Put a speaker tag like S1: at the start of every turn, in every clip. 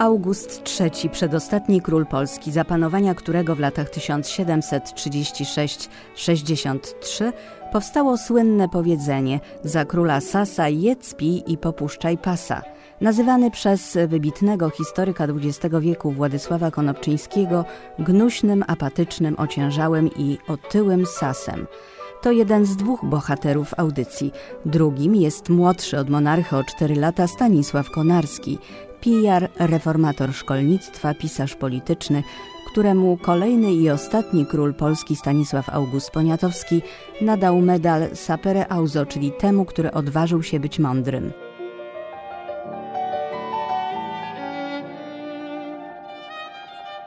S1: August III, przedostatni król Polski, za panowania którego w latach 1736-63 powstało słynne powiedzenie za króla Sasa jedz, pij i popuszczaj pasa. Nazywany przez wybitnego historyka XX wieku Władysława Konopczyńskiego gnuśnym, apatycznym, ociężałym i otyłym Sasem. To jeden z dwóch bohaterów audycji. Drugim jest młodszy od monarchy o 4 lata Stanisław Konarski, pijar, reformator szkolnictwa, pisarz polityczny, któremu kolejny i ostatni król Polski Stanisław August Poniatowski nadał medal Sapere Auzo, czyli temu, który odważył się być mądrym.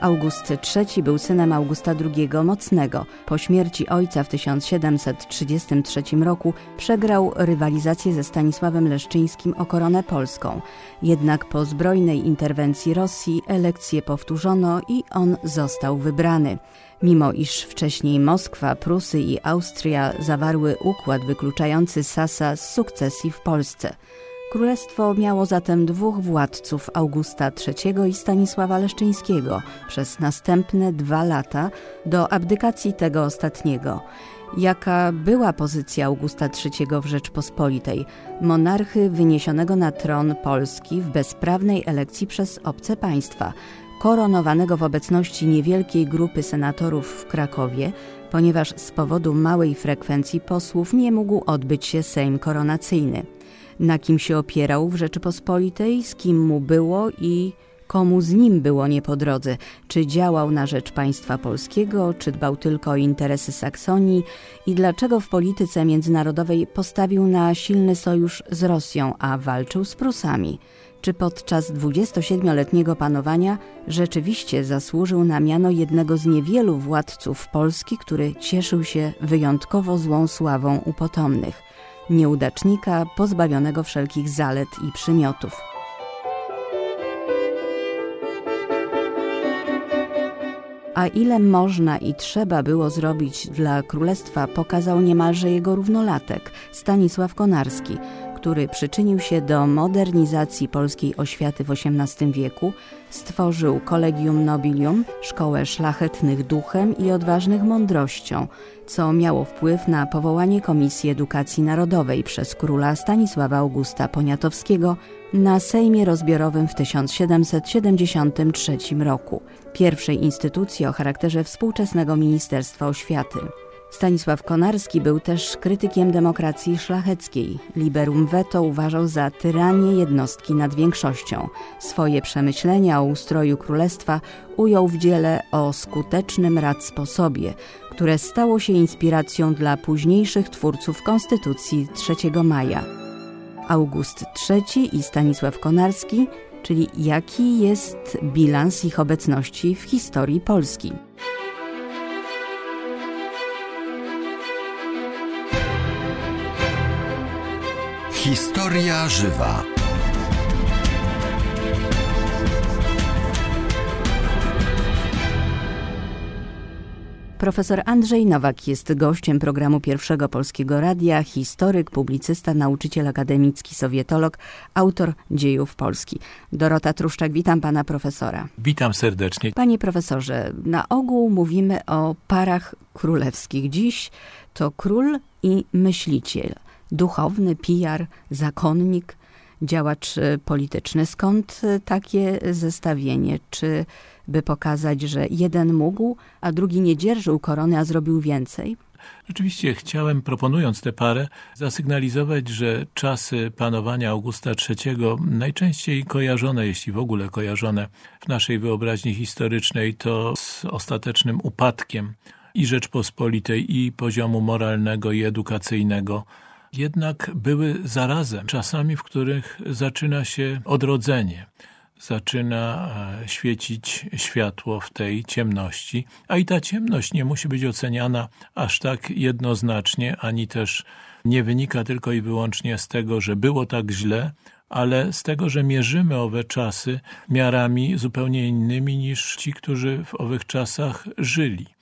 S1: August III był synem Augusta II Mocnego. Po śmierci ojca w 1733 roku przegrał rywalizację ze Stanisławem Leszczyńskim o koronę polską. Jednak po zbrojnej interwencji Rosji elekcję powtórzono i on został wybrany. Mimo iż wcześniej Moskwa, Prusy i Austria zawarły układ wykluczający Sasa z sukcesji w Polsce – Królestwo miało zatem dwóch władców, Augusta III i Stanisława Leszczyńskiego, przez następne dwa lata do abdykacji tego ostatniego. Jaka była pozycja Augusta III w Rzeczpospolitej, monarchy wyniesionego na tron Polski w bezprawnej elekcji przez obce państwa, koronowanego w obecności niewielkiej grupy senatorów w Krakowie, ponieważ z powodu małej frekwencji posłów nie mógł odbyć się Sejm koronacyjny na kim się opierał w Rzeczypospolitej, z kim mu było i komu z nim było nie po drodze, czy działał na rzecz państwa polskiego, czy dbał tylko o interesy Saksonii i dlaczego w polityce międzynarodowej postawił na silny sojusz z Rosją, a walczył z Prusami. Czy podczas 27-letniego panowania rzeczywiście zasłużył na miano jednego z niewielu władców Polski, który cieszył się wyjątkowo złą sławą u potomnych – nieudacznika pozbawionego wszelkich zalet i przymiotów. A ile można i trzeba było zrobić dla królestwa, pokazał niemalże jego równolatek Stanisław Konarski, który przyczynił się do modernizacji polskiej oświaty w XVIII wieku, stworzył Collegium Nobilium, szkołę szlachetnych duchem i odważnych mądrością, co miało wpływ na powołanie Komisji Edukacji Narodowej przez króla Stanisława Augusta Poniatowskiego na Sejmie Rozbiorowym w 1773 roku, pierwszej instytucji o charakterze współczesnego Ministerstwa Oświaty. Stanisław Konarski był też krytykiem demokracji szlacheckiej. Liberum veto uważał za tyranię jednostki nad większością. Swoje przemyślenia o ustroju królestwa ujął w dziele o skutecznym sposobie, które stało się inspiracją dla późniejszych twórców Konstytucji 3 maja. August III i Stanisław Konarski, czyli jaki jest bilans ich obecności w historii Polski.
S2: Historia żywa.
S1: Profesor Andrzej Nowak jest gościem programu Pierwszego Polskiego Radia, historyk, publicysta, nauczyciel akademicki, sowietolog, autor dziejów Polski. Dorota Truszczak, witam pana profesora.
S3: Witam serdecznie.
S1: Panie profesorze, na ogół mówimy o parach królewskich. Dziś to król i myśliciel duchowny, pijar, zakonnik, działacz e, polityczny. Skąd e, takie zestawienie? Czy by pokazać, że jeden mógł, a drugi nie dzierżył korony, a zrobił więcej?
S3: Rzeczywiście chciałem, proponując tę parę, zasygnalizować, że czasy panowania Augusta III najczęściej kojarzone, jeśli w ogóle kojarzone w naszej wyobraźni historycznej, to z ostatecznym upadkiem i Rzeczpospolitej, i poziomu moralnego, i edukacyjnego jednak były zarazem czasami, w których zaczyna się odrodzenie zaczyna e, świecić światło w tej ciemności, a i ta ciemność nie musi być oceniana aż tak jednoznacznie, ani też nie wynika tylko i wyłącznie z tego, że było tak źle, ale z tego, że mierzymy owe czasy miarami zupełnie innymi niż ci, którzy w owych czasach żyli.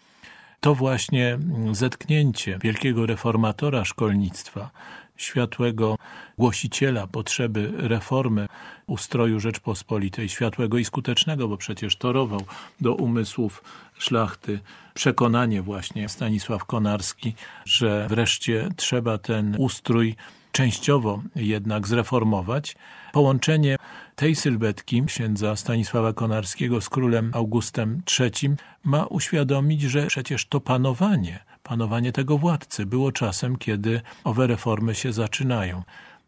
S3: To właśnie zetknięcie wielkiego reformatora szkolnictwa, światłego głosiciela potrzeby reformy ustroju Rzeczpospolitej, światłego i skutecznego, bo przecież torował do umysłów szlachty przekonanie właśnie Stanisław Konarski, że wreszcie trzeba ten ustrój częściowo jednak zreformować. Połączenie tej sylwetki księdza Stanisława Konarskiego z królem Augustem III ma uświadomić, że przecież to panowanie, panowanie tego władcy było czasem, kiedy owe reformy się zaczynają.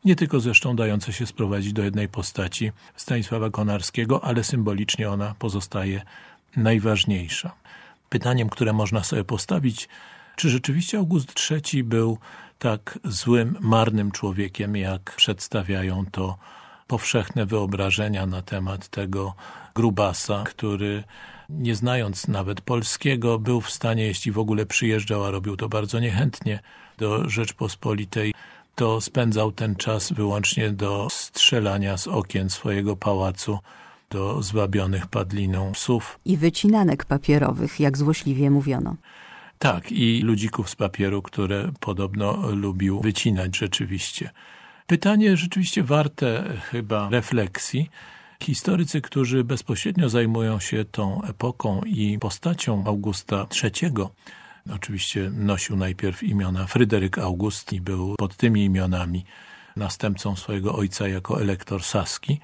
S3: Nie tylko zresztą dające się sprowadzić do jednej postaci Stanisława Konarskiego, ale symbolicznie ona pozostaje najważniejsza. Pytaniem, które można sobie postawić, czy rzeczywiście August III był tak złym, marnym człowiekiem, jak przedstawiają to powszechne wyobrażenia na temat tego grubasa, który nie znając nawet polskiego, był w stanie, jeśli w ogóle przyjeżdżał, a robił to bardzo niechętnie do Rzeczpospolitej, to spędzał ten czas wyłącznie do strzelania z okien swojego pałacu do zwabionych padliną psów.
S1: I wycinanek papierowych, jak złośliwie mówiono.
S3: Tak, i ludzików z papieru, które podobno lubił wycinać rzeczywiście. Pytanie rzeczywiście warte chyba refleksji. Historycy, którzy bezpośrednio zajmują się tą epoką i postacią Augusta III, oczywiście nosił najpierw imiona Fryderyk August i był pod tymi imionami następcą swojego ojca jako elektor saski.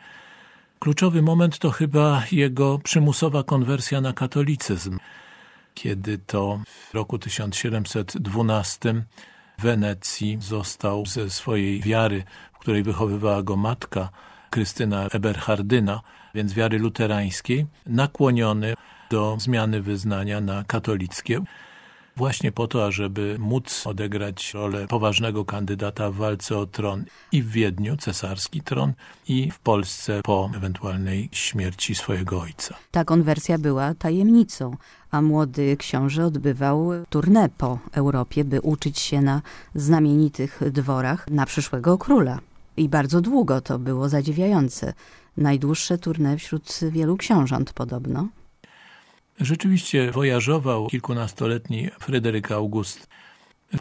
S3: Kluczowy moment to chyba jego przymusowa konwersja na katolicyzm, kiedy to w roku 1712 w Wenecji został ze swojej wiary, w której wychowywała go matka, Krystyna Eberhardyna, więc wiary luterańskiej, nakłoniony do zmiany wyznania na katolickie właśnie po to, ażeby móc odegrać rolę poważnego kandydata w walce o tron i w Wiedniu, cesarski tron, i w Polsce po ewentualnej śmierci swojego ojca.
S1: Ta konwersja była tajemnicą, a młody książę odbywał tournée po Europie, by uczyć się na znamienitych dworach na przyszłego króla. I bardzo długo to było zadziwiające. Najdłuższe tournée wśród wielu książąt podobno.
S3: Rzeczywiście wojażował kilkunastoletni Fryderyk August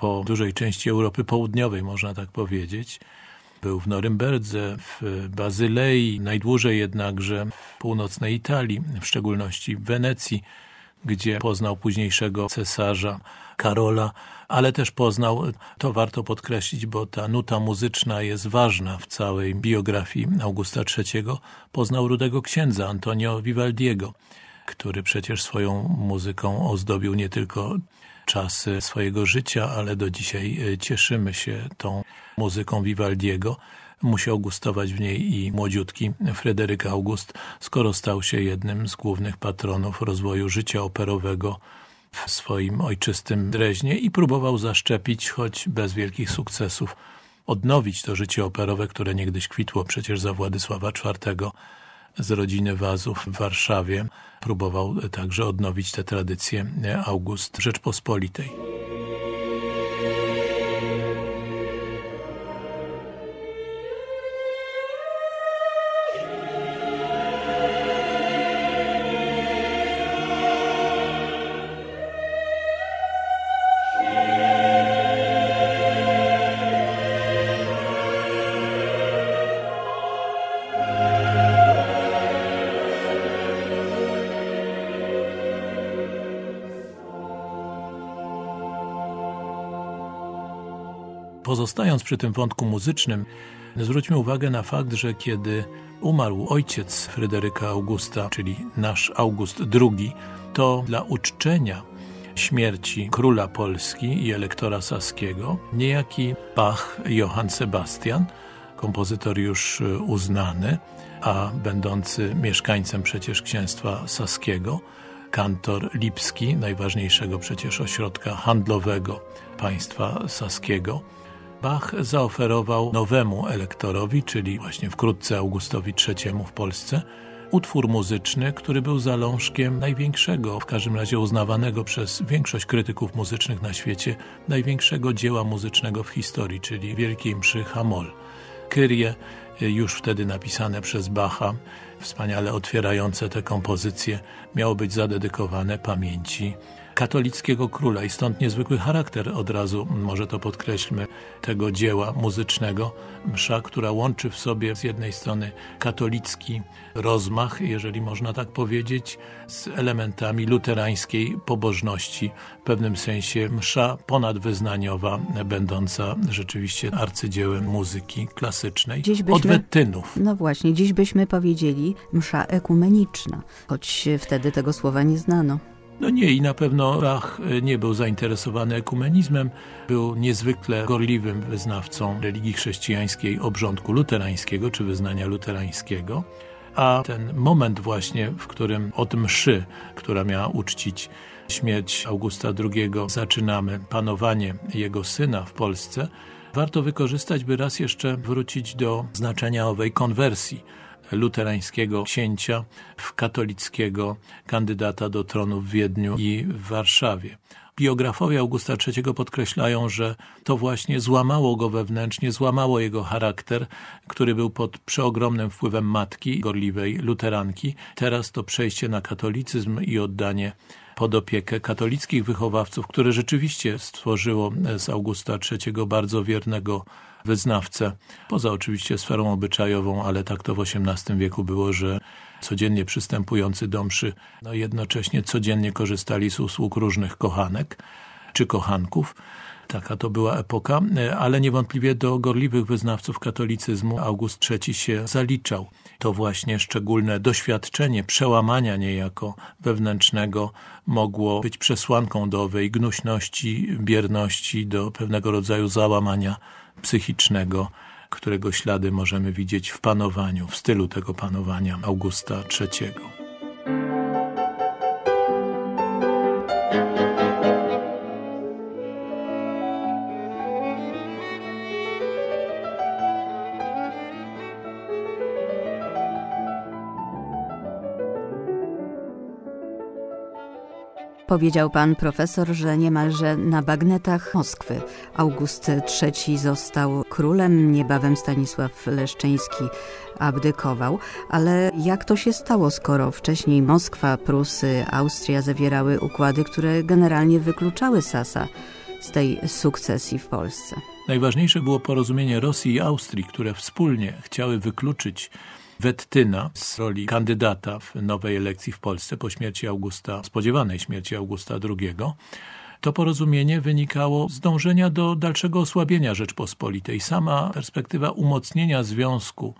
S3: po dużej części Europy Południowej, można tak powiedzieć. Był w Norymberdze, w Bazylei, najdłużej jednakże w północnej Italii, w szczególności w Wenecji, gdzie poznał późniejszego cesarza Karola, ale też poznał, to warto podkreślić, bo ta nuta muzyczna jest ważna w całej biografii Augusta III, poznał rudego księdza Antonio Vivaldiego, który przecież swoją muzyką ozdobił nie tylko czasy swojego życia, ale do dzisiaj e, cieszymy się tą muzyką Vivaldiego. Musiał gustować w niej i młodziutki Fryderyk August, skoro stał się jednym z głównych patronów rozwoju życia operowego w swoim ojczystym Dreźnie i próbował zaszczepić, choć bez wielkich sukcesów, odnowić to życie operowe, które niegdyś kwitło przecież za Władysława IV z rodziny Wazów w Warszawie. Próbował także odnowić te tradycje August Rzeczpospolitej. Przy tym wątku muzycznym, zwróćmy uwagę na fakt, że kiedy umarł ojciec Fryderyka Augusta, czyli nasz August II, to dla uczczenia śmierci króla Polski i elektora saskiego, niejaki Bach Johann Sebastian, kompozytor już uznany, a będący mieszkańcem przecież księstwa saskiego, kantor Lipski, najważniejszego przecież ośrodka handlowego państwa saskiego, Bach zaoferował nowemu elektorowi, czyli właśnie wkrótce Augustowi III w Polsce, utwór muzyczny, który był zalążkiem największego, w każdym razie uznawanego przez większość krytyków muzycznych na świecie, największego dzieła muzycznego w historii, czyli Wielkiej Mszy Hamol. Kyrie, już wtedy napisane przez Bacha, wspaniale otwierające te kompozycje, miało być zadedykowane pamięci katolickiego króla i stąd niezwykły charakter od razu, może to podkreślmy, tego dzieła muzycznego. Msza, która łączy w sobie z jednej strony katolicki rozmach, jeżeli można tak powiedzieć, z elementami luterańskiej pobożności, w pewnym sensie msza ponadwyznaniowa, będąca rzeczywiście arcydziełem muzyki klasycznej,
S1: dziś byśmy,
S3: od Wettynów.
S1: No właśnie, dziś byśmy powiedzieli msza ekumeniczna, choć wtedy tego słowa nie znano.
S3: No nie i na pewno Bach e, nie był zainteresowany ekumenizmem, był niezwykle gorliwym wyznawcą religii chrześcijańskiej obrządku luterańskiego czy wyznania luterańskiego, a ten moment właśnie, w którym od mszy, która miała uczcić śmierć Augusta II, zaczynamy panowanie jego syna w Polsce, warto wykorzystać, by raz jeszcze wrócić do znaczenia owej konwersji luterańskiego księcia w katolickiego kandydata do tronu w Wiedniu i w Warszawie. Biografowie Augusta III podkreślają, że to właśnie złamało go wewnętrznie, złamało jego charakter, który był pod przeogromnym wpływem matki, gorliwej luteranki. Teraz to przejście na katolicyzm i oddanie pod opiekę katolickich wychowawców, które rzeczywiście stworzyło z Augusta III bardzo wiernego wyznawcę, poza oczywiście sferą obyczajową, ale tak to w XVIII wieku było, że codziennie przystępujący do mszy, no jednocześnie codziennie korzystali z usług różnych kochanek czy kochanków. Taka to była epoka, ale niewątpliwie do gorliwych wyznawców katolicyzmu August III się zaliczał. To właśnie szczególne doświadczenie przełamania niejako wewnętrznego mogło być przesłanką do owej gnuśności, bierności, do pewnego rodzaju załamania psychicznego, którego ślady możemy widzieć w panowaniu, w stylu tego panowania Augusta III.
S1: Powiedział pan profesor, że niemalże na bagnetach Moskwy August III został królem, niebawem Stanisław Leszczyński abdykował. Ale jak to się stało, skoro wcześniej Moskwa, Prusy, Austria zawierały układy, które generalnie wykluczały Sasa z tej sukcesji w Polsce?
S3: Najważniejsze było porozumienie Rosji i Austrii, które wspólnie chciały wykluczyć Wettyna z roli kandydata w nowej elekcji w Polsce po śmierci Augusta, spodziewanej śmierci Augusta II, to porozumienie wynikało z dążenia do dalszego osłabienia Rzeczpospolitej. Sama perspektywa umocnienia związku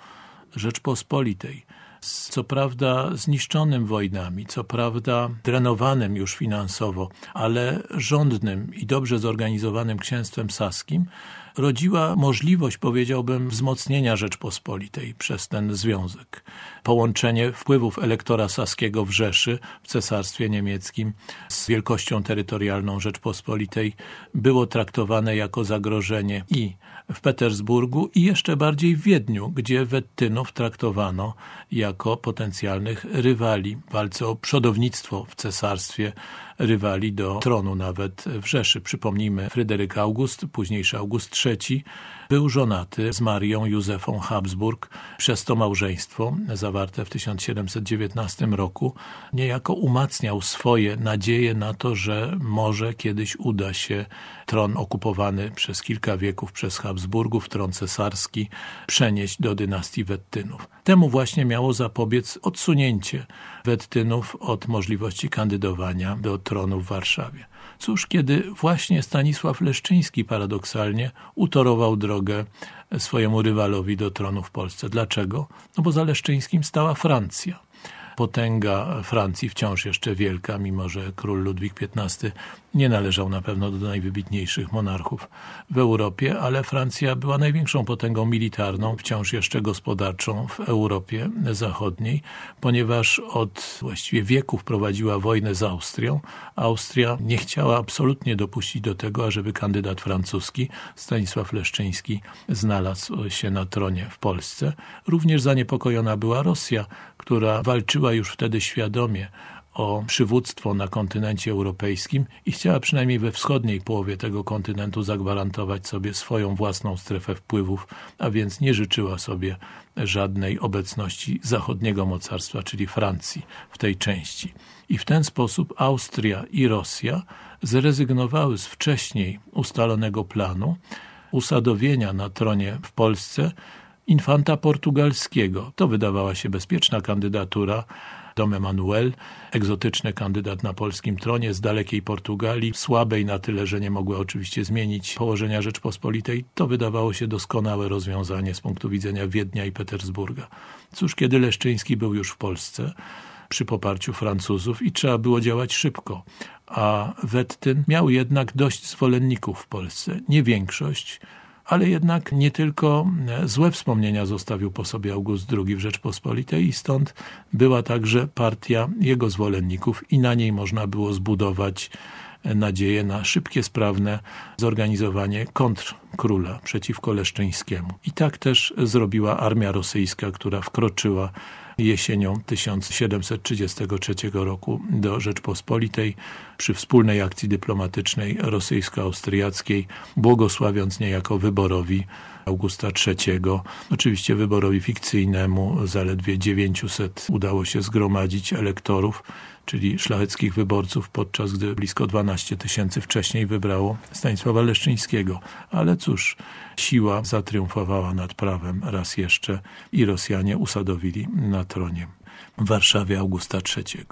S3: Rzeczpospolitej z co prawda zniszczonym wojnami, co prawda drenowanym już finansowo, ale rządnym i dobrze zorganizowanym księstwem saskim, rodziła możliwość, powiedziałbym, wzmocnienia Rzeczpospolitej przez ten związek. Połączenie wpływów elektora saskiego w Rzeszy, w Cesarstwie Niemieckim z wielkością terytorialną Rzeczpospolitej było traktowane jako zagrożenie i w Petersburgu i jeszcze bardziej w Wiedniu, gdzie Wettynów traktowano jako potencjalnych rywali w walce o przodownictwo w cesarstwie rywali do tronu nawet w Rzeszy. Przypomnijmy, Fryderyk August, późniejszy August III, był żonaty z Marią Józefą Habsburg. Przez to małżeństwo, zawarte w 1719 roku, niejako umacniał swoje nadzieje na to, że może kiedyś uda się tron okupowany przez kilka wieków przez Habsburgów, tron cesarski, przenieść do dynastii Wettynów. Temu właśnie miało zapobiec odsunięcie Wettynów od możliwości kandydowania do tronu w Warszawie. Cóż, kiedy właśnie Stanisław Leszczyński paradoksalnie utorował drogę swojemu rywalowi do tronu w Polsce. Dlaczego? No bo za Leszczyńskim stała Francja potęga Francji wciąż jeszcze wielka, mimo że król Ludwik XV nie należał na pewno do najwybitniejszych monarchów w Europie, ale Francja była największą potęgą militarną, wciąż jeszcze gospodarczą w Europie Zachodniej, ponieważ od właściwie wieków prowadziła wojnę z Austrią. Austria nie chciała absolutnie dopuścić do tego, ażeby kandydat francuski Stanisław Leszczyński znalazł się na tronie w Polsce. Również zaniepokojona była Rosja, która walczyła już wtedy świadomie o przywództwo na kontynencie europejskim i chciała przynajmniej we wschodniej połowie tego kontynentu zagwarantować sobie swoją własną strefę wpływów, a więc nie życzyła sobie żadnej obecności zachodniego mocarstwa, czyli Francji w tej części. I w ten sposób Austria i Rosja zrezygnowały z wcześniej ustalonego planu usadowienia na tronie w Polsce infanta portugalskiego. To wydawała się bezpieczna kandydatura. Dom Emanuel, egzotyczny kandydat na polskim tronie z dalekiej Portugalii, słabej na tyle, że nie mogła oczywiście zmienić położenia Rzeczpospolitej, to wydawało się doskonałe rozwiązanie z punktu widzenia Wiednia i Petersburga. Cóż, kiedy Leszczyński był już w Polsce, przy poparciu Francuzów i trzeba było działać szybko. A Wettyn miał jednak dość zwolenników w Polsce. Nie większość, ale jednak nie tylko złe wspomnienia zostawił po sobie August II w Rzeczpospolitej i stąd była także partia jego zwolenników i na niej można było zbudować nadzieję na szybkie, sprawne zorganizowanie kontr króla przeciwko Leszczyńskiemu. I tak też zrobiła armia rosyjska, która wkroczyła jesienią 1733 roku do Rzeczpospolitej przy wspólnej akcji dyplomatycznej rosyjsko-austriackiej, błogosławiąc niejako wyborowi Augusta III. Oczywiście wyborowi fikcyjnemu zaledwie 900 udało się zgromadzić elektorów, czyli szlacheckich wyborców, podczas gdy blisko 12 tysięcy wcześniej wybrało Stanisława Leszczyńskiego. Ale cóż, siła zatriumfowała nad prawem raz jeszcze i Rosjanie usadowili na tronie w Warszawie Augusta III.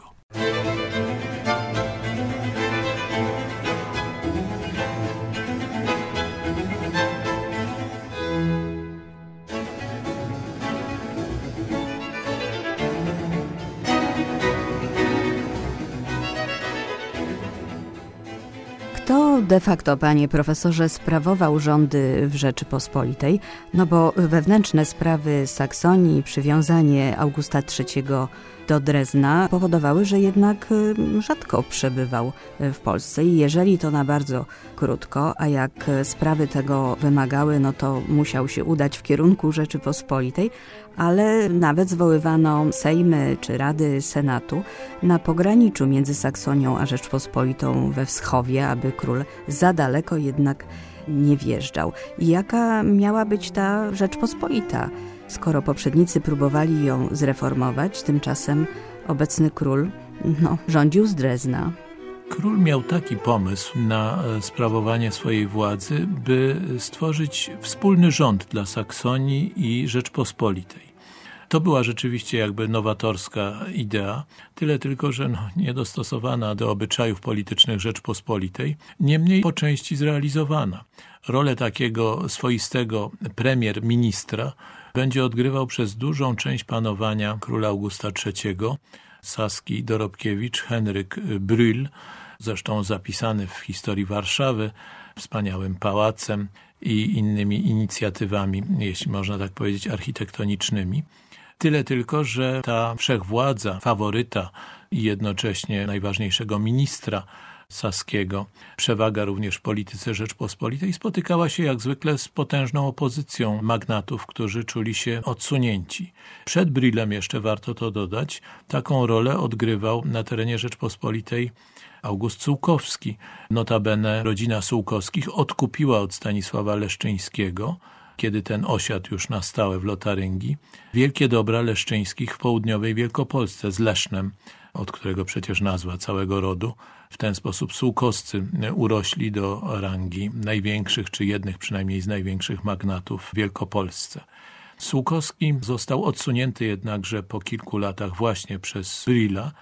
S1: De facto, panie profesorze, sprawował rządy w Rzeczypospolitej? No bo wewnętrzne sprawy Saksonii, przywiązanie Augusta III do Drezna powodowały, że jednak y, rzadko przebywał y, w Polsce i jeżeli to na bardzo krótko, a jak sprawy tego wymagały, no to musiał się udać w kierunku Rzeczypospolitej, ale nawet zwoływano sejmy czy rady Senatu na pograniczu między Saksonią a Rzeczpospolitą we Wschowie, aby król za daleko jednak nie wjeżdżał. Jaka miała być ta Rzeczpospolita? Skoro poprzednicy próbowali ją zreformować, tymczasem obecny król no, rządził z Drezna.
S3: Król miał taki pomysł na e, sprawowanie swojej władzy, by stworzyć wspólny rząd dla Saksonii i Rzeczpospolitej. To była rzeczywiście jakby nowatorska idea, tyle tylko, że no, niedostosowana do obyczajów politycznych Rzeczpospolitej, niemniej po części zrealizowana. Rolę takiego swoistego premier-ministra będzie odgrywał przez dużą część panowania króla Augusta III, Saski Dorobkiewicz, Henryk Brühl, zresztą zapisany w historii Warszawy, wspaniałym pałacem i innymi inicjatywami, jeśli można tak powiedzieć, architektonicznymi. Tyle tylko, że ta wszechwładza, faworyta i jednocześnie najważniejszego ministra Saskiego. Przewaga również w polityce Rzeczpospolitej spotykała się jak zwykle z potężną opozycją magnatów, którzy czuli się odsunięci. Przed Brillem jeszcze warto to dodać, taką rolę odgrywał na terenie Rzeczpospolitej August Sułkowski. Notabene rodzina Sułkowskich odkupiła od Stanisława Leszczyńskiego kiedy ten osiadł już na stałe w Lotaryngii, wielkie dobra leszczyńskich w południowej Wielkopolsce z Lesznem, od którego przecież nazwa całego rodu. W ten sposób Sułkowscy urośli do rangi największych, czy jednych przynajmniej z największych magnatów w Wielkopolsce. Sułkowski został odsunięty jednakże po kilku latach właśnie przez Brilla.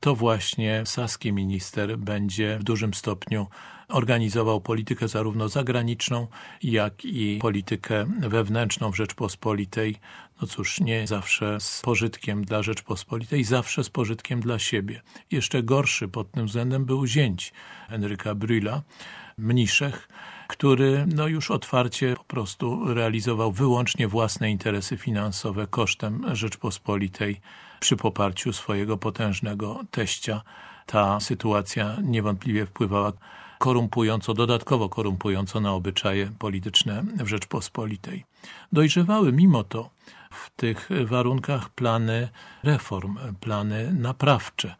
S3: To właśnie saski minister będzie w dużym stopniu organizował politykę zarówno zagraniczną, jak i politykę wewnętrzną w Rzeczpospolitej. No cóż, nie zawsze z pożytkiem dla Rzeczpospolitej, zawsze z pożytkiem dla siebie. Jeszcze gorszy pod tym względem był zięć Henryka Brüla, Mniszech, który no już otwarcie po prostu realizował wyłącznie własne interesy finansowe kosztem Rzeczpospolitej przy poparciu swojego potężnego teścia. Ta sytuacja niewątpliwie wpływała korumpująco, dodatkowo korumpująco na obyczaje polityczne w Rzeczpospolitej. Dojrzewały mimo to w tych warunkach plany reform, plany naprawcze.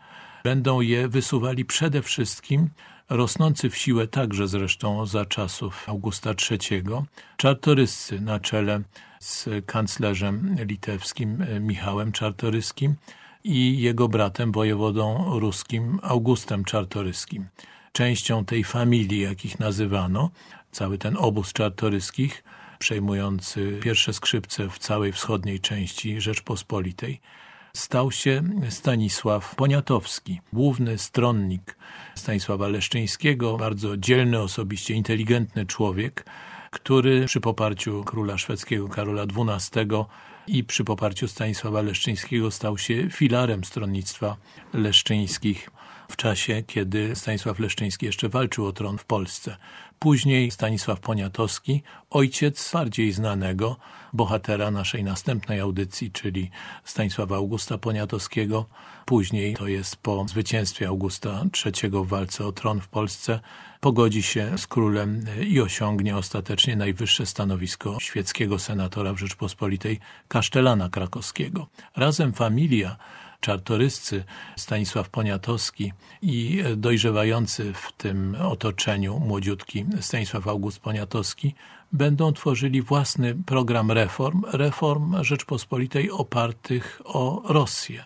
S3: Będą je wysuwali przede wszystkim rosnący w siłę także zresztą za czasów Augusta III, czartoryscy na czele z kanclerzem litewskim Michałem Czartoryskim i jego bratem wojewodą ruskim Augustem Czartoryskim. Częścią tej familii, jak ich nazywano, cały ten obóz czartoryskich, przejmujący pierwsze skrzypce w całej wschodniej części Rzeczpospolitej, stał się Stanisław Poniatowski, główny stronnik Stanisława Leszczyńskiego, bardzo dzielny osobiście, inteligentny człowiek, który przy poparciu króla szwedzkiego Karola XII i przy poparciu Stanisława Leszczyńskiego stał się filarem stronnictwa leszczyńskich w czasie, kiedy Stanisław Leszczyński jeszcze walczył o tron w Polsce. Później Stanisław Poniatowski, ojciec bardziej znanego bohatera naszej następnej audycji, czyli Stanisława Augusta Poniatowskiego. Później, to jest po zwycięstwie Augusta III w walce o tron w Polsce, pogodzi się z królem i osiągnie ostatecznie najwyższe stanowisko świeckiego senatora w Rzeczpospolitej, kasztelana krakowskiego. Razem familia czartoryscy Stanisław Poniatowski i dojrzewający w tym otoczeniu młodziutki Stanisław August Poniatowski będą tworzyli własny program reform, reform Rzeczpospolitej opartych o Rosję.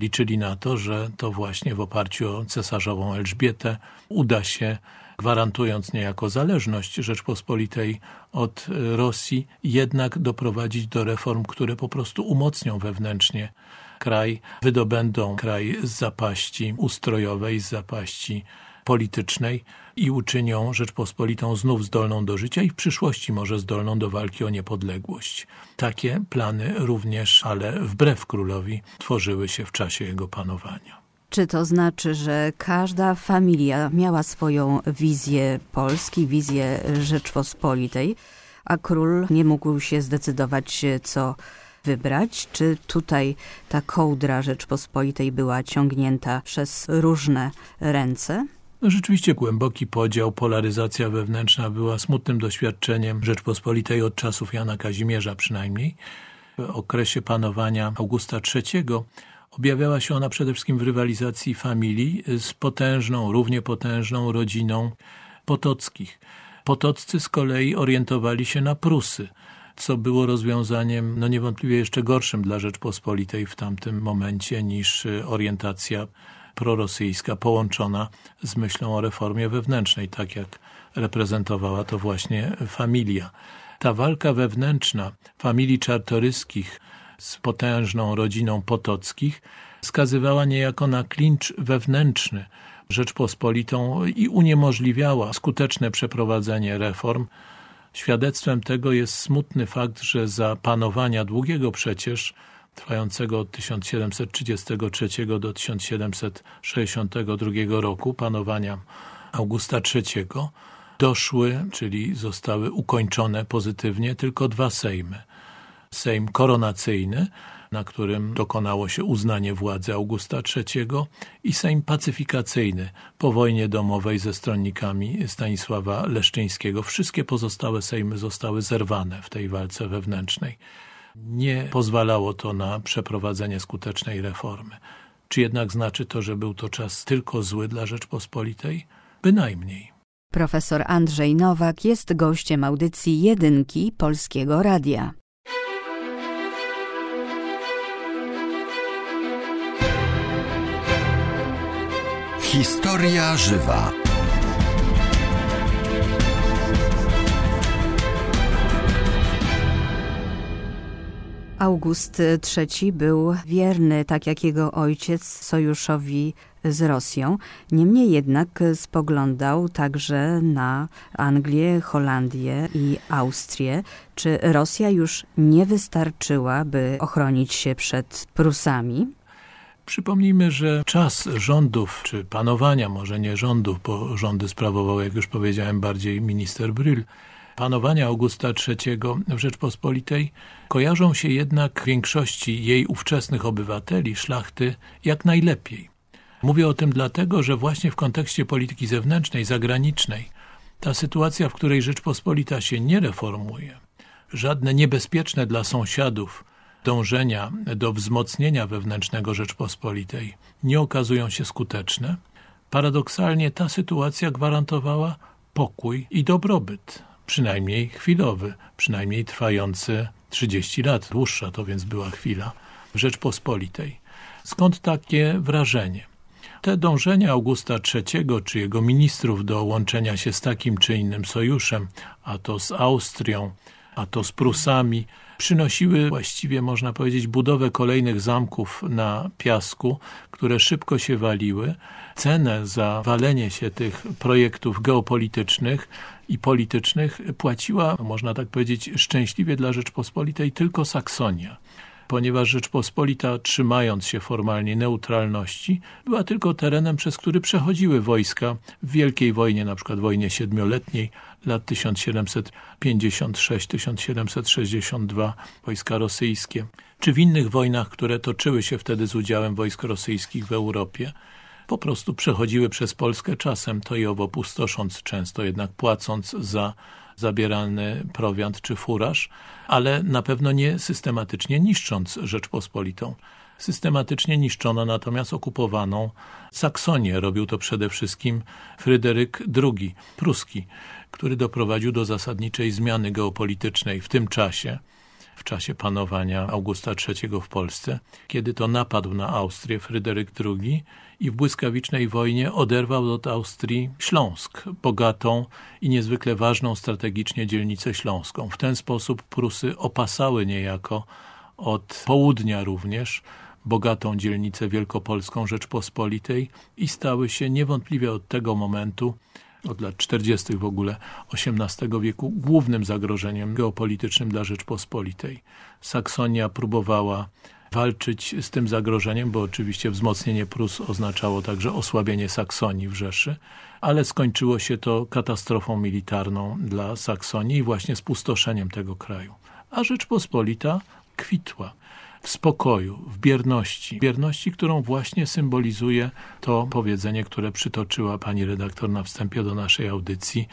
S3: Liczyli na to, że to właśnie w oparciu o cesarzową Elżbietę uda się gwarantując niejako zależność Rzeczpospolitej od Rosji, jednak doprowadzić do reform, które po prostu umocnią wewnętrznie kraj, wydobędą kraj z zapaści ustrojowej, z zapaści politycznej i uczynią Rzeczpospolitą znów zdolną do życia i w przyszłości może zdolną do walki o niepodległość. Takie plany również, ale wbrew królowi, tworzyły się w czasie jego panowania.
S1: Czy to znaczy, że każda familia miała swoją wizję Polski, wizję Rzeczpospolitej, a król nie mógł się zdecydować, co wybrać? Czy tutaj ta kołdra Rzeczpospolitej była ciągnięta przez różne ręce?
S3: No rzeczywiście głęboki podział, polaryzacja wewnętrzna była smutnym doświadczeniem Rzeczpospolitej od czasów Jana Kazimierza przynajmniej. W okresie panowania Augusta III objawiała się ona przede wszystkim w rywalizacji familii z potężną, równie potężną rodziną Potockich. Potoccy z kolei orientowali się na Prusy co było rozwiązaniem no niewątpliwie jeszcze gorszym dla Rzeczpospolitej w tamtym momencie niż y, orientacja prorosyjska połączona z myślą o reformie wewnętrznej, tak jak reprezentowała to właśnie familia. Ta walka wewnętrzna familii czartoryskich z potężną rodziną Potockich skazywała niejako na klincz wewnętrzny Rzeczpospolitą i uniemożliwiała skuteczne przeprowadzenie reform, Świadectwem tego jest smutny fakt, że za panowania długiego przecież, trwającego od 1733 do 1762 roku, panowania Augusta III, doszły, czyli zostały ukończone pozytywnie tylko dwa sejmy. Sejm koronacyjny, na którym dokonało się uznanie władzy Augusta III i Sejm pacyfikacyjny po wojnie domowej ze stronnikami Stanisława Leszczyńskiego. Wszystkie pozostałe sejmy zostały zerwane w tej walce wewnętrznej. Nie pozwalało to na przeprowadzenie skutecznej reformy. Czy jednak znaczy to, że był to czas tylko zły dla Rzeczpospolitej? Bynajmniej.
S1: Profesor Andrzej Nowak jest gościem audycji Jedynki Polskiego Radia.
S2: Historia żywa.
S1: August III był wierny, tak jak jego ojciec, sojuszowi z Rosją. Niemniej jednak spoglądał także na Anglię, Holandię i Austrię. Czy Rosja już nie wystarczyła, by ochronić się przed Prusami?
S3: Przypomnijmy, że czas rządów, czy panowania, może nie rządów, bo rządy sprawował, jak już powiedziałem, bardziej minister Bryl, panowania Augusta III w Rzeczpospolitej kojarzą się jednak większości jej ówczesnych obywateli, szlachty, jak najlepiej. Mówię o tym dlatego, że właśnie w kontekście polityki zewnętrznej, zagranicznej, ta sytuacja, w której Rzeczpospolita się nie reformuje, żadne niebezpieczne dla sąsiadów dążenia do wzmocnienia wewnętrznego Rzeczpospolitej nie okazują się skuteczne, paradoksalnie ta sytuacja gwarantowała pokój i dobrobyt, przynajmniej chwilowy, przynajmniej trwający 30 lat, dłuższa to więc była chwila Rzeczpospolitej. Skąd takie wrażenie? Te dążenia Augusta III czy jego ministrów do łączenia się z takim czy innym sojuszem, a to z Austrią, a to z Prusami, przynosiły właściwie, można powiedzieć, budowę kolejnych zamków na piasku, które szybko się waliły. Cenę za walenie się tych projektów geopolitycznych i politycznych płaciła, można tak powiedzieć, szczęśliwie dla Rzeczpospolitej tylko Saksonia ponieważ Rzeczpospolita, trzymając się formalnie neutralności, była tylko terenem, przez który przechodziły wojska w Wielkiej Wojnie, na przykład wojnie siedmioletniej lat 1756-1762, wojska rosyjskie, czy w innych wojnach, które toczyły się wtedy z udziałem wojsk rosyjskich w Europie po prostu przechodziły przez Polskę czasem to i owo pustosząc, często jednak płacąc za zabierany prowiant czy furaż, ale na pewno nie systematycznie niszcząc Rzeczpospolitą. Systematycznie niszczono natomiast okupowaną Saksonię. Robił to przede wszystkim Fryderyk II, pruski, który doprowadził do zasadniczej zmiany geopolitycznej w tym czasie, w czasie panowania Augusta III w Polsce, kiedy to napadł na Austrię Fryderyk II i w błyskawicznej wojnie oderwał od Austrii Śląsk, bogatą i niezwykle ważną strategicznie dzielnicę śląską. W ten sposób Prusy opasały niejako od południa również bogatą dzielnicę wielkopolską Rzeczpospolitej i stały się niewątpliwie od tego momentu od lat 40. w ogóle XVIII wieku głównym zagrożeniem geopolitycznym dla Rzeczpospolitej. Saksonia próbowała walczyć z tym zagrożeniem, bo oczywiście wzmocnienie Prus oznaczało także osłabienie Saksonii w Rzeszy, ale skończyło się to katastrofą militarną dla Saksonii i właśnie spustoszeniem tego kraju. A Rzeczpospolita kwitła w spokoju, w bierności. Bierności, którą właśnie symbolizuje to powiedzenie, które przytoczyła pani redaktor na wstępie do naszej audycji.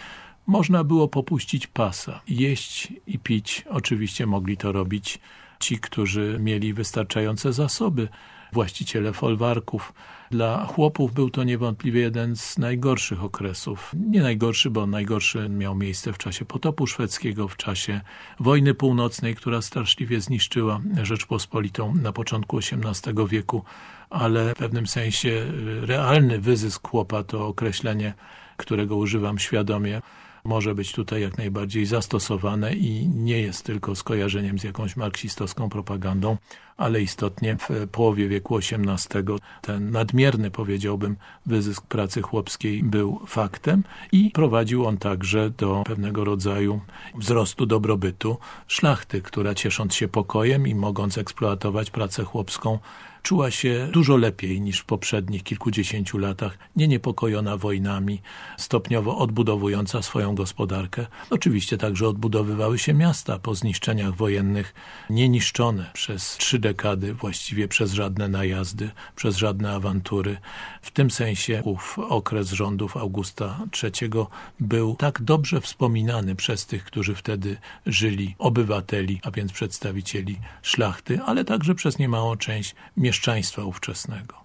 S3: Można było popuścić pasa, jeść i pić. Oczywiście mogli to robić ci, którzy mieli wystarczające zasoby, właściciele folwarków. Dla chłopów był to niewątpliwie jeden z najgorszych okresów. Nie najgorszy, bo najgorszy miał miejsce w czasie potopu szwedzkiego, w czasie wojny północnej, która straszliwie zniszczyła Rzeczpospolitą na początku XVIII wieku, ale w pewnym sensie realny wyzysk chłopa to określenie, którego używam świadomie, może być tutaj jak najbardziej zastosowane i nie jest tylko skojarzeniem z jakąś marksistowską propagandą, ale istotnie w połowie wieku XVIII ten nadmierny, powiedziałbym, wyzysk pracy chłopskiej był faktem i prowadził on także do pewnego rodzaju wzrostu dobrobytu szlachty, która ciesząc się pokojem i mogąc eksploatować pracę chłopską czuła się dużo lepiej niż w poprzednich kilkudziesięciu latach, nie niepokojona wojnami, stopniowo odbudowująca swoją gospodarkę. Oczywiście także odbudowywały się miasta po zniszczeniach wojennych, nieniszczone przez trzy dekady, właściwie przez żadne najazdy, przez żadne awantury. W tym sensie ów okres rządów Augusta III był tak dobrze wspominany przez tych, którzy wtedy żyli, obywateli, a więc przedstawicieli szlachty, ale także przez niemałą część mieszkańców mieszczaństwa ówczesnego.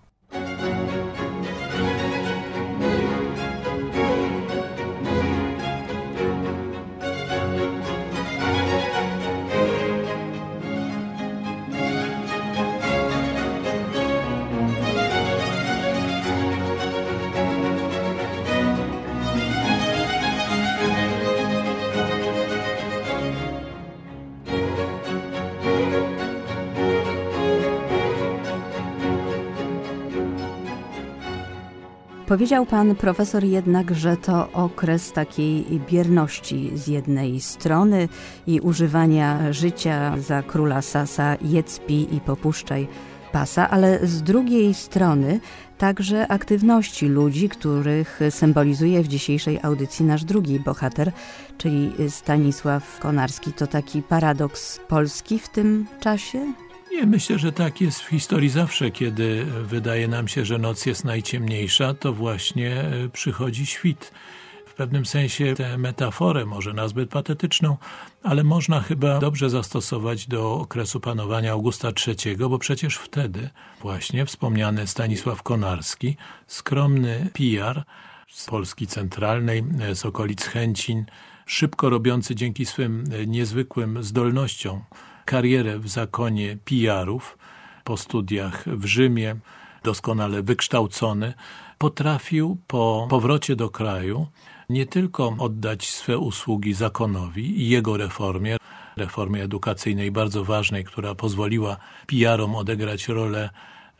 S1: Powiedział pan profesor jednak, że to okres takiej bierności z jednej strony i używania życia za króla Sasa jedz, pij i popuszczaj pasa, ale z drugiej strony także aktywności ludzi, których symbolizuje w dzisiejszej audycji nasz drugi bohater, czyli Stanisław Konarski. To taki paradoks Polski w tym czasie?
S3: Nie, myślę, że tak jest w historii zawsze, kiedy wydaje nam się, że noc jest najciemniejsza, to właśnie e, przychodzi świt. W pewnym sensie tę metaforę, może nazbyt patetyczną, ale można chyba dobrze zastosować do okresu panowania Augusta III, bo przecież wtedy właśnie wspomniany Stanisław Konarski, skromny PR z Polski Centralnej, z okolic Chęcin, szybko robiący dzięki swym niezwykłym zdolnościom karierę w zakonie PR-ów po studiach w Rzymie, doskonale wykształcony, potrafił po powrocie do kraju nie tylko oddać swe usługi zakonowi i jego reformie, reformie edukacyjnej bardzo ważnej, która pozwoliła PR-om odegrać rolę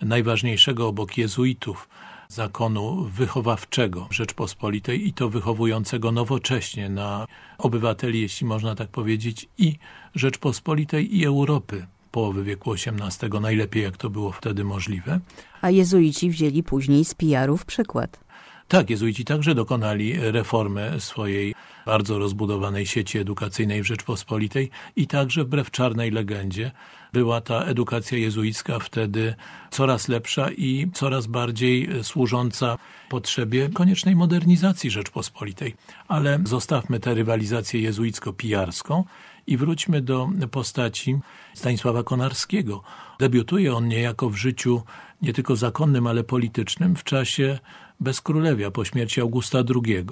S3: najważniejszego obok jezuitów zakonu wychowawczego Rzeczpospolitej i to wychowującego nowocześnie na obywateli, jeśli można tak powiedzieć, i Rzeczpospolitej i Europy połowy wieku XVIII, najlepiej jak to było wtedy możliwe.
S1: A jezuici wzięli później z PR-ów przykład.
S3: Tak, jezuici także dokonali reformy swojej bardzo rozbudowanej sieci edukacyjnej w Rzeczpospolitej i także wbrew czarnej legendzie była ta edukacja jezuicka wtedy coraz lepsza i coraz bardziej służąca potrzebie koniecznej modernizacji Rzeczpospolitej. Ale zostawmy tę rywalizację jezuicko-pijarską i wróćmy do postaci Stanisława Konarskiego. Debiutuje on niejako w życiu nie tylko zakonnym, ale politycznym w czasie bezkrólewia po śmierci Augusta II.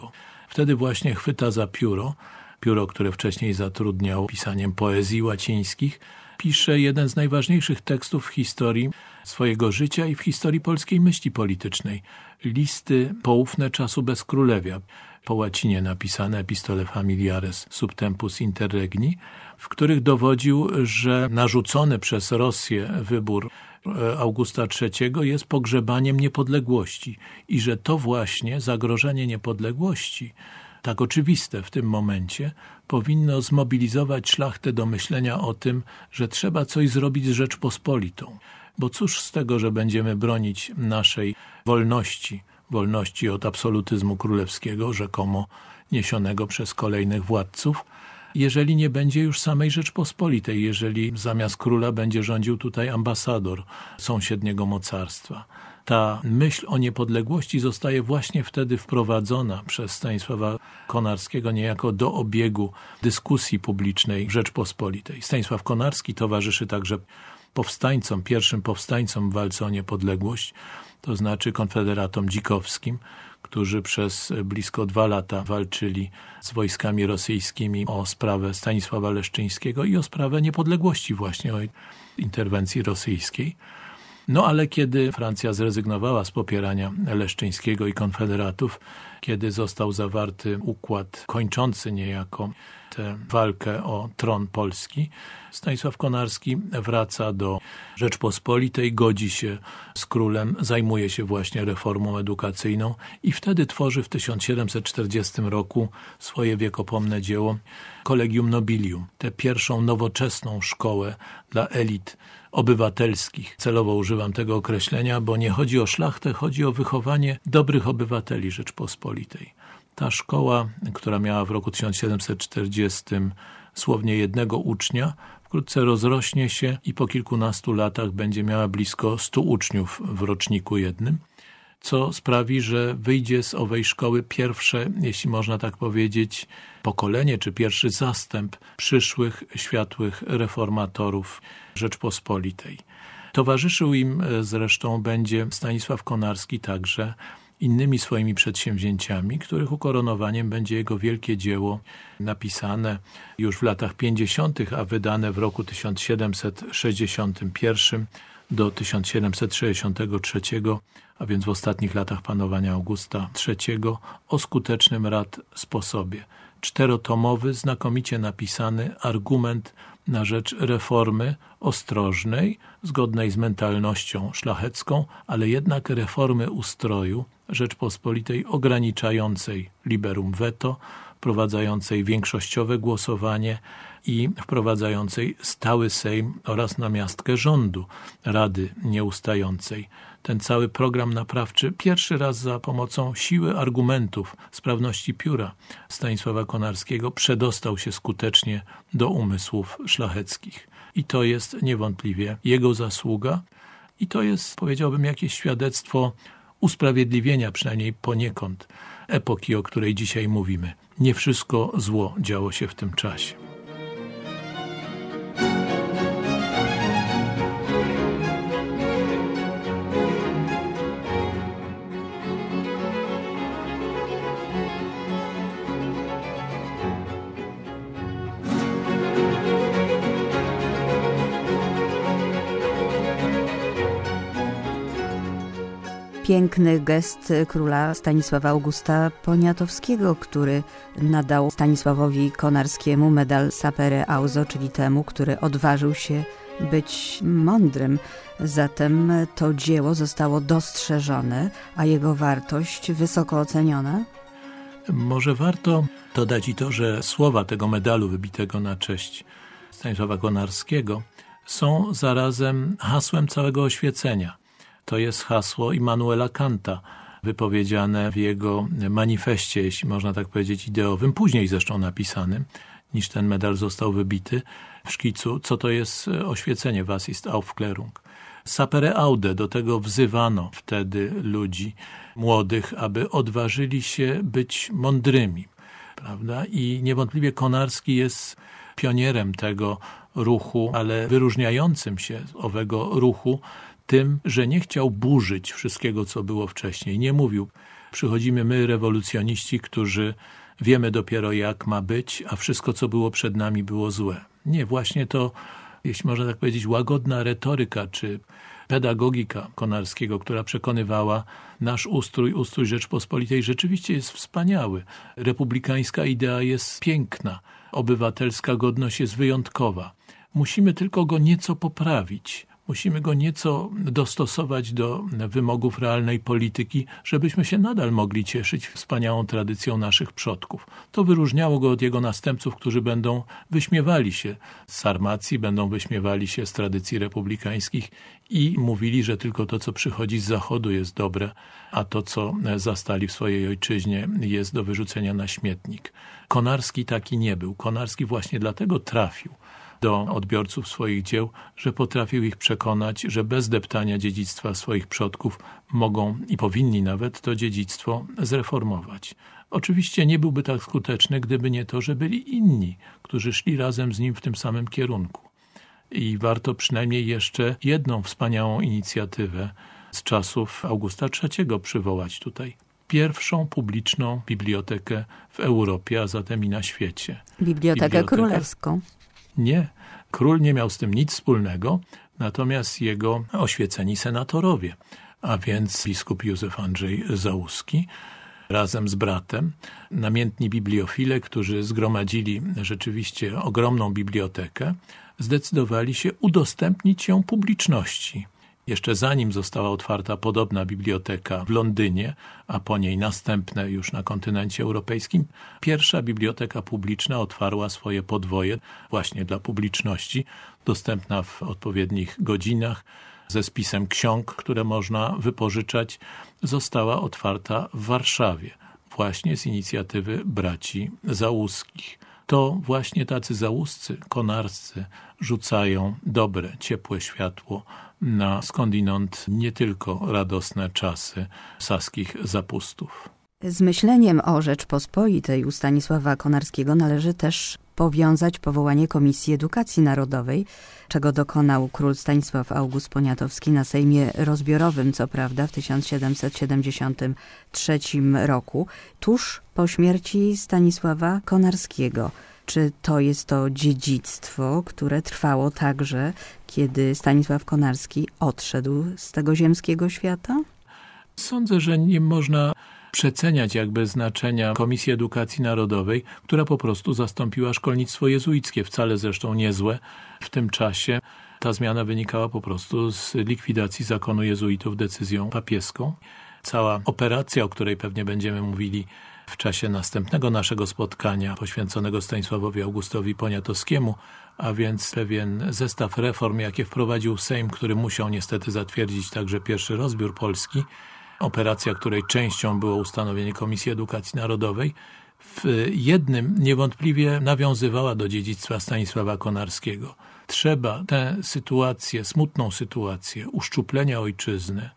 S3: Wtedy właśnie chwyta za pióro, pióro, które wcześniej zatrudniał pisaniem poezji łacińskich, pisze jeden z najważniejszych tekstów w historii swojego życia i w historii polskiej myśli politycznej. Listy poufne czasu bezkrólewia, po łacinie napisane Epistole Familiares Subtempus Interregni, w których dowodził, że narzucony przez Rosję wybór e, Augusta III jest pogrzebaniem niepodległości i że to właśnie zagrożenie niepodległości, tak oczywiste w tym momencie, powinno zmobilizować szlachtę do myślenia o tym, że trzeba coś zrobić z Rzeczpospolitą. Bo cóż z tego, że będziemy bronić naszej wolności, wolności od absolutyzmu królewskiego, rzekomo niesionego przez kolejnych władców, jeżeli nie będzie już samej Rzeczpospolitej, jeżeli zamiast króla będzie rządził tutaj ambasador sąsiedniego mocarstwa. Ta myśl o niepodległości zostaje właśnie wtedy wprowadzona przez Stanisława Konarskiego niejako do obiegu dyskusji publicznej Rzeczpospolitej. Stanisław Konarski towarzyszy także powstańcom, pierwszym powstańcom w walce o niepodległość, to znaczy konfederatom dzikowskim, którzy przez blisko dwa lata walczyli z wojskami rosyjskimi o sprawę Stanisława Leszczyńskiego i o sprawę niepodległości właśnie, o interwencji rosyjskiej. No ale kiedy Francja zrezygnowała z popierania Leszczyńskiego i konfederatów, kiedy został zawarty układ kończący niejako walkę o tron Polski, Stanisław Konarski wraca do Rzeczpospolitej, godzi się z królem, zajmuje się właśnie reformą edukacyjną i wtedy tworzy w 1740 roku swoje wiekopomne dzieło Collegium Nobilium, tę pierwszą nowoczesną szkołę dla elit obywatelskich. Celowo używam tego określenia, bo nie chodzi o szlachtę, chodzi o wychowanie dobrych obywateli Rzeczpospolitej. Ta szkoła, która miała w roku 1740 słownie jednego ucznia, wkrótce rozrośnie się i po kilkunastu latach będzie miała blisko stu uczniów w roczniku jednym, co sprawi, że wyjdzie z owej szkoły pierwsze, jeśli można tak powiedzieć, pokolenie czy pierwszy zastęp przyszłych światłych reformatorów Rzeczpospolitej. Towarzyszył im e, zresztą będzie Stanisław Konarski także innymi swoimi przedsięwzięciami, których ukoronowaniem będzie jego wielkie dzieło napisane już w latach 50., a wydane w roku 1761 do 1763, a więc w ostatnich latach panowania Augusta III, o skutecznym rad sposobie. Czterotomowy, znakomicie napisany argument na rzecz reformy ostrożnej, zgodnej z mentalnością szlachecką, ale jednak reformy ustroju Rzeczpospolitej ograniczającej liberum veto, wprowadzającej większościowe głosowanie i wprowadzającej stały Sejm oraz namiastkę rządu Rady Nieustającej. Ten cały program naprawczy pierwszy raz za pomocą siły argumentów, sprawności pióra Stanisława Konarskiego przedostał się skutecznie do umysłów szlacheckich. I to jest niewątpliwie jego zasługa i to jest, powiedziałbym, jakieś świadectwo usprawiedliwienia, przynajmniej poniekąd, epoki, o której dzisiaj mówimy. Nie wszystko zło działo się w tym czasie.
S1: Piękny gest króla Stanisława Augusta Poniatowskiego, który nadał Stanisławowi Konarskiemu medal Sapere Auzo, czyli temu, który odważył się być mądrym. Zatem to dzieło zostało dostrzeżone, a jego wartość wysoko oceniona?
S3: Może warto dodać i to, że słowa tego medalu wybitego na cześć Stanisława Konarskiego są zarazem hasłem całego oświecenia – to jest hasło Immanuela Kanta, wypowiedziane w jego manifestie, jeśli można tak powiedzieć, ideowym, później zresztą napisanym, niż ten medal został wybity w szkicu, co to jest oświecenie, was ist Aufklärung. Sapere aude, do tego wzywano wtedy ludzi młodych, aby odważyli się być mądrymi. Prawda? I niewątpliwie Konarski jest pionierem tego ruchu, ale wyróżniającym się owego ruchu tym, że nie chciał burzyć wszystkiego, co było wcześniej. Nie mówił, przychodzimy my, rewolucjoniści, którzy wiemy dopiero jak ma być, a wszystko, co było przed nami, było złe. Nie, właśnie to, jeśli można tak powiedzieć, łagodna retoryka, czy pedagogika Konarskiego, która przekonywała nasz ustrój, ustrój Rzeczpospolitej rzeczywiście jest wspaniały. Republikańska idea jest piękna, obywatelska godność jest wyjątkowa. Musimy tylko go nieco poprawić. Musimy go nieco dostosować do wymogów realnej polityki, żebyśmy się nadal mogli cieszyć wspaniałą tradycją naszych przodków. To wyróżniało go od jego następców, którzy będą wyśmiewali się z sarmacji, będą wyśmiewali się z tradycji republikańskich i mówili, że tylko to, co przychodzi z zachodu jest dobre, a to, co zastali w swojej ojczyźnie jest do wyrzucenia na śmietnik. Konarski taki nie był. Konarski właśnie dlatego trafił do odbiorców swoich dzieł, że potrafił ich przekonać, że bez deptania dziedzictwa swoich przodków mogą i powinni nawet to dziedzictwo zreformować. Oczywiście nie byłby tak skuteczny, gdyby nie to, że byli inni, którzy szli razem z nim w tym samym kierunku. I warto przynajmniej jeszcze jedną wspaniałą inicjatywę z czasów Augusta III przywołać tutaj pierwszą publiczną bibliotekę w Europie, a zatem i na świecie.
S1: Bibliotekę Biblioteka Królewską.
S3: Nie, król nie miał z tym nic wspólnego, natomiast jego oświeceni senatorowie, a więc biskup Józef Andrzej Załuski, razem z bratem, namiętni bibliofile, którzy zgromadzili rzeczywiście ogromną bibliotekę, zdecydowali się udostępnić ją publiczności. Jeszcze zanim została otwarta podobna biblioteka w Londynie, a po niej następne już na kontynencie europejskim, pierwsza biblioteka publiczna otwarła swoje podwoje właśnie dla publiczności, dostępna w odpowiednich godzinach, ze spisem ksiąg, które można wypożyczać, została otwarta w Warszawie, właśnie z inicjatywy braci załuskich. To właśnie tacy załuscy, konarscy rzucają dobre, ciepłe światło na skądinąd nie tylko radosne czasy saskich zapustów.
S1: Z myśleniem o Rzeczpospolitej u Stanisława Konarskiego należy też powiązać powołanie Komisji Edukacji Narodowej, czego dokonał król Stanisław August Poniatowski na Sejmie Rozbiorowym, co prawda w 1773 roku, tuż po śmierci Stanisława Konarskiego. Czy to jest to dziedzictwo, które trwało także, kiedy Stanisław Konarski odszedł z tego ziemskiego świata?
S3: Sądzę, że nie można przeceniać jakby znaczenia Komisji Edukacji Narodowej, która po prostu zastąpiła szkolnictwo jezuickie, wcale zresztą niezłe w tym czasie. Ta zmiana wynikała po prostu z likwidacji zakonu jezuitów decyzją papieską. Cała operacja, o której pewnie będziemy mówili w czasie następnego naszego spotkania poświęconego Stanisławowi Augustowi Poniatowskiemu, a więc pewien zestaw reform, jakie wprowadził Sejm, który musiał niestety zatwierdzić także pierwszy rozbiór Polski, operacja, której częścią było ustanowienie Komisji Edukacji Narodowej, w jednym niewątpliwie nawiązywała do dziedzictwa Stanisława Konarskiego. Trzeba tę sytuację, smutną sytuację uszczuplenia ojczyzny,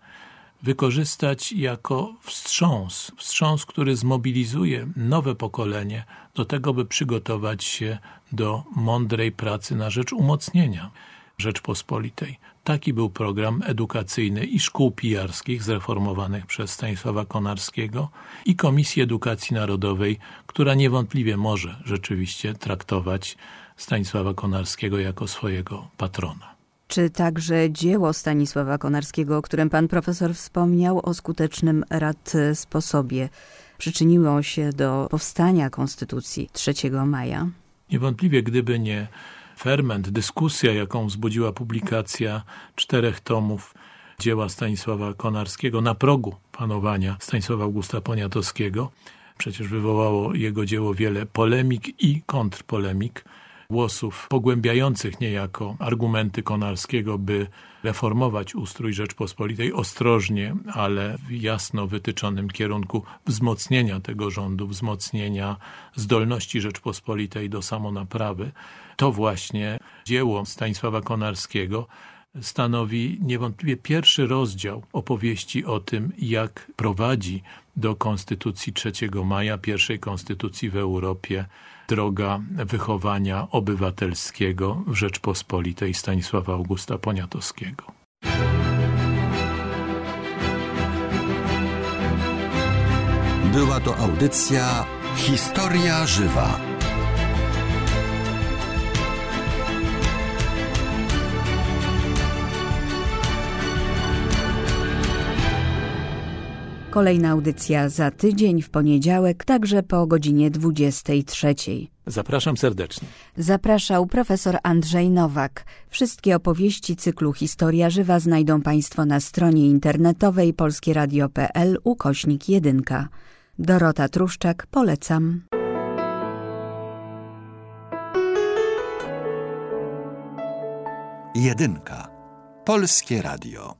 S3: wykorzystać jako wstrząs, wstrząs, który zmobilizuje nowe pokolenie do tego, by przygotować się do mądrej pracy na rzecz umocnienia Rzeczpospolitej. Taki był program edukacyjny i szkół pijarskich zreformowanych przez Stanisława Konarskiego i Komisji Edukacji Narodowej, która niewątpliwie może rzeczywiście traktować Stanisława Konarskiego jako swojego patrona.
S1: Czy także dzieło Stanisława Konarskiego, o którym pan profesor wspomniał, o skutecznym rad sposobie, przyczyniło się do powstania Konstytucji 3 maja?
S3: Niewątpliwie, gdyby nie ferment, dyskusja, jaką wzbudziła publikacja czterech tomów dzieła Stanisława Konarskiego na progu panowania Stanisława Augusta Poniatowskiego. Przecież wywołało jego dzieło wiele polemik i kontrpolemik, głosów pogłębiających niejako argumenty Konarskiego, by reformować ustrój Rzeczpospolitej ostrożnie, ale w jasno wytyczonym kierunku wzmocnienia tego rządu, wzmocnienia zdolności Rzeczpospolitej do samonaprawy. To właśnie dzieło Stanisława Konarskiego stanowi niewątpliwie pierwszy rozdział opowieści o tym, jak prowadzi do Konstytucji 3 maja, pierwszej konstytucji w Europie, droga wychowania obywatelskiego w Rzeczpospolitej Stanisława Augusta Poniatowskiego.
S2: Była to audycja Historia Żywa.
S1: Kolejna audycja za tydzień w poniedziałek, także po godzinie 23.
S3: Zapraszam serdecznie.
S1: Zapraszał profesor Andrzej Nowak. Wszystkie opowieści cyklu Historia Żywa znajdą Państwo na stronie internetowej polskieradio.pl ukośnik 1. Dorota Truszczak, polecam.
S2: Jedynka. Polskie Radio.